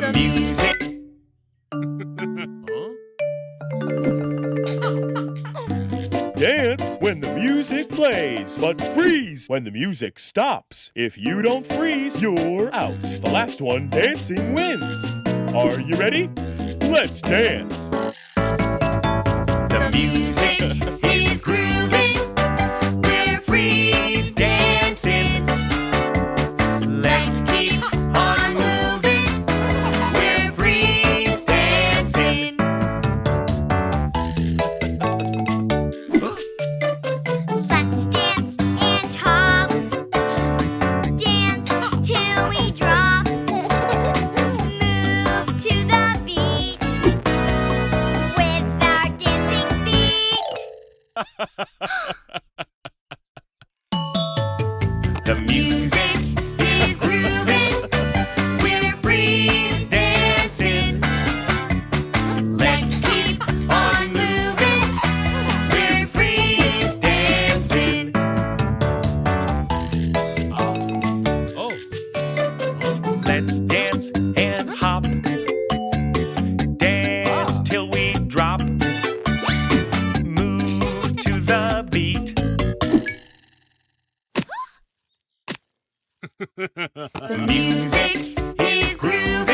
the, music. Dance when the music plays, but freeze when the music stops. If you don't freeze, you're out. The last one dancing wins. Are you ready? Let's dance. The music. the music. the music is groovy.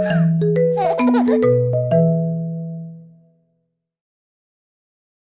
Yeah.